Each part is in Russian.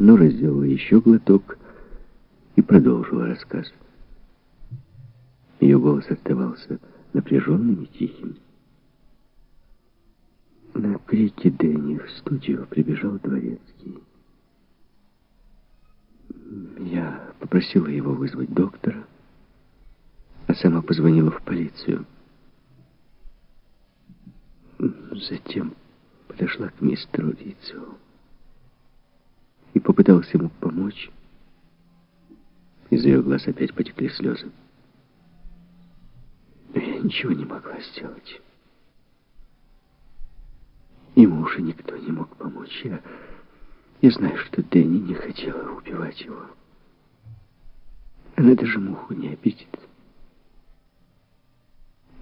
Нора сделала еще глоток и продолжила рассказ. Ее голос оставался напряженным и тихим. На крики Дэнни в студию прибежал дворецкий. Я попросила его вызвать доктора, а сама позвонила в полицию. Затем подошла к мистеру Рицу и попыталась ему помочь. Из ее глаз опять потекли слезы. Но я ничего не могла сделать. Ему уже никто не мог помочь. Я, я знаю, что Дэнни не хотела убивать его. Она даже муху не обидит.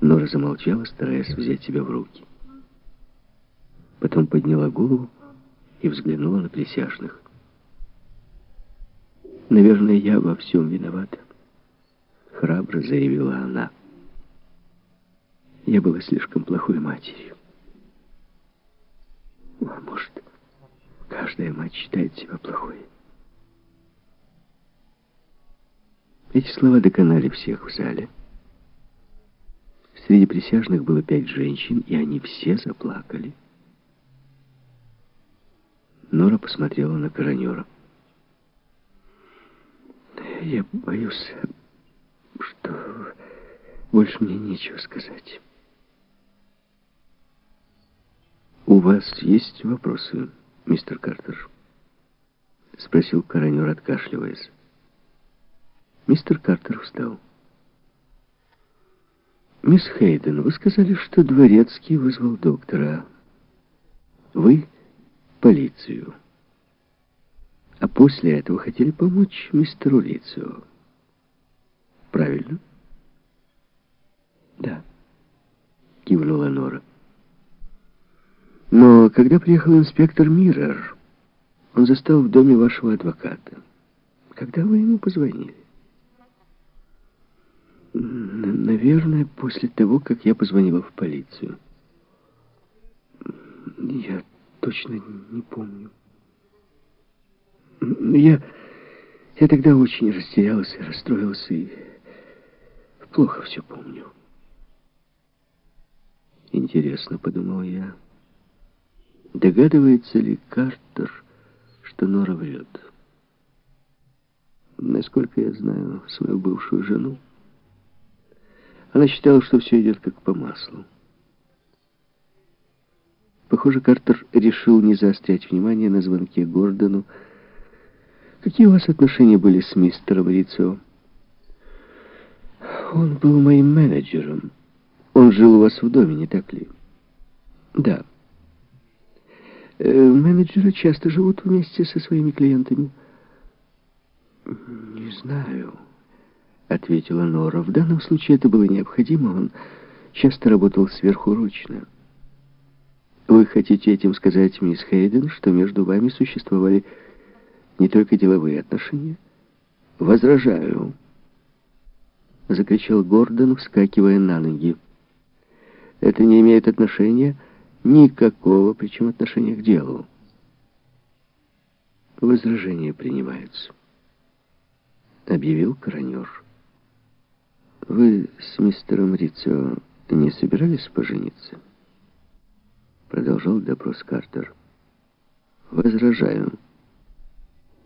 Нора замолчала, стараясь взять себя в руки. Потом подняла голову и взглянула на присяжных. «Наверное, я во всем виновата», — храбро заявила она. «Я была слишком плохой матерью. А может, каждая мать считает себя плохой». Эти слова доконали всех в зале. Среди присяжных было пять женщин, и они все заплакали. Нора посмотрела на коронера. Я боюсь, что больше мне нечего сказать. «У вас есть вопросы, мистер Картер?» Спросил коронер, откашливаясь. Мистер Картер встал. «Мисс Хейден, вы сказали, что Дворецкий вызвал доктора. Вы — полицию» а после этого хотели помочь мистеру Лицу. Правильно? Да, кивнула Нора. Но когда приехал инспектор Миррор, он застал в доме вашего адвоката. Когда вы ему позвонили? Наверное, после того, как я позвонила в полицию. Я точно не помню. Я, я тогда очень растерялась и расстроилась, и плохо все помню. Интересно, подумал я, догадывается ли Картер, что Нора врет? Насколько я знаю свою бывшую жену, она считала, что все идет как по маслу. Похоже, Картер решил не заострять внимание на звонке Гордону, Какие у вас отношения были с мистером Рицио? Он был моим менеджером. Он жил у вас в доме, не так ли? Да. Э, менеджеры часто живут вместе со своими клиентами. Не знаю, ответила Нора. В данном случае это было необходимо. Он часто работал сверхурочно. Вы хотите этим сказать, мисс Хейден, что между вами существовали не только деловые отношения. Возражаю, закричал Гордон, вскакивая на ноги. Это не имеет отношения никакого, причем отношения к делу. Возражения принимаются, объявил коронер. Вы с мистером Рицио не собирались пожениться? Продолжал допрос Картер. Возражаю.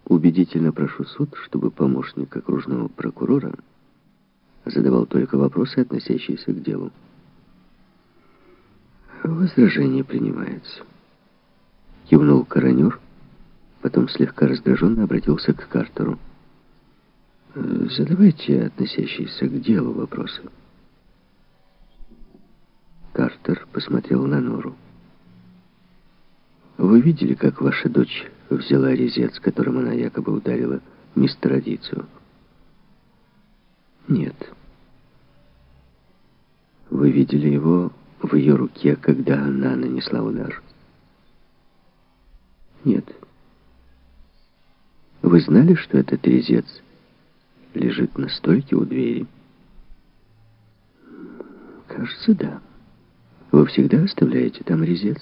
Убедительно прошу суд, чтобы помощник окружного прокурора задавал только вопросы, относящиеся к делу. Возражение принимается. Кивнул коронер, потом слегка раздраженно обратился к Картеру. Задавайте относящиеся к делу вопросы. Картер посмотрел на Нору. Вы видели, как ваша дочь взяла резец, которым она якобы ударила мистера Дицу? Нет. Вы видели его в ее руке, когда она нанесла удар? Нет. Вы знали, что этот резец лежит на стойке у двери? Кажется, да. Вы всегда оставляете там резец?